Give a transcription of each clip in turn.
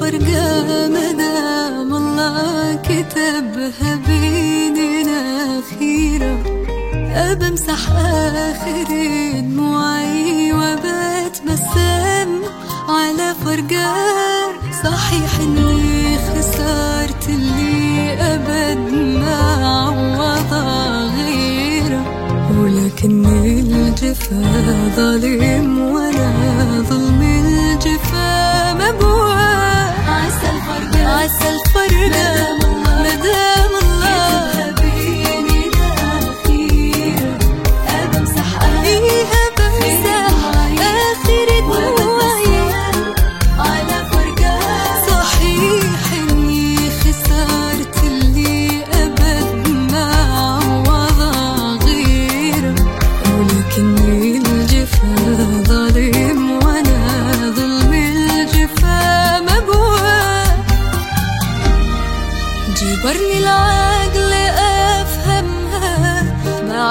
فرقة مدام الله كتبها بيننا خيرة أبمسح آخر دموعي وبتبسم على فرقة. صحيح إني خسرت اللي أبد ما عوضها غيره. ولكن الجفا ظالم وأنا ظلمي. self-parna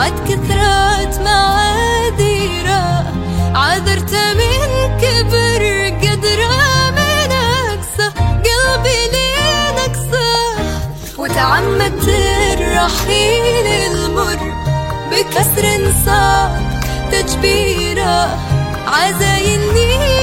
عد كثرات معاذيرة عذرت من كبر قدرة من أقصى قلبي لين أقصى وتعمدت الرحيل المر بكسر صعب تجبيره عزايني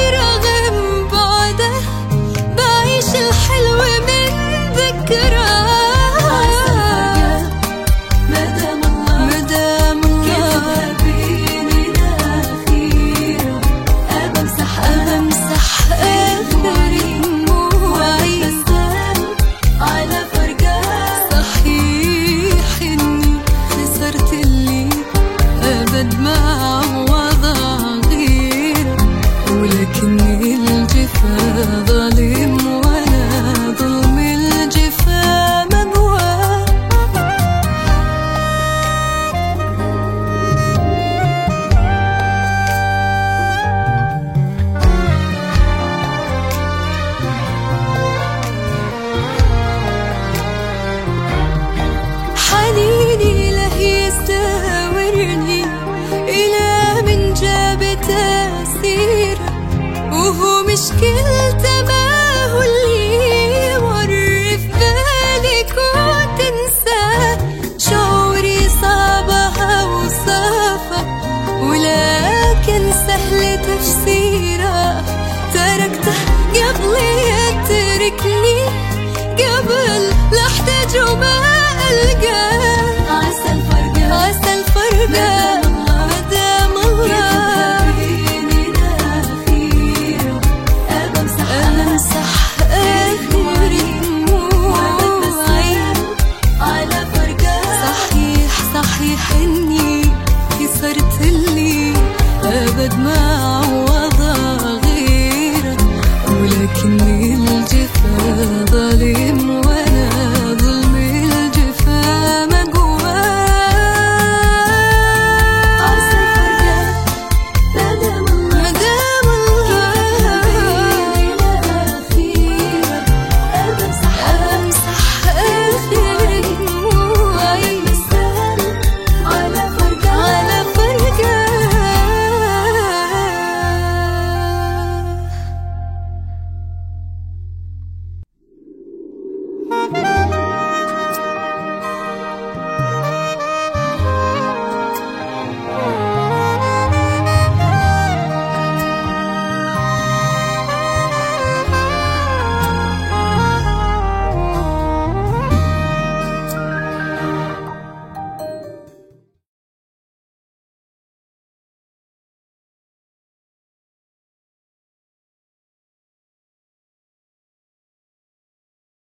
rumo esquerdo.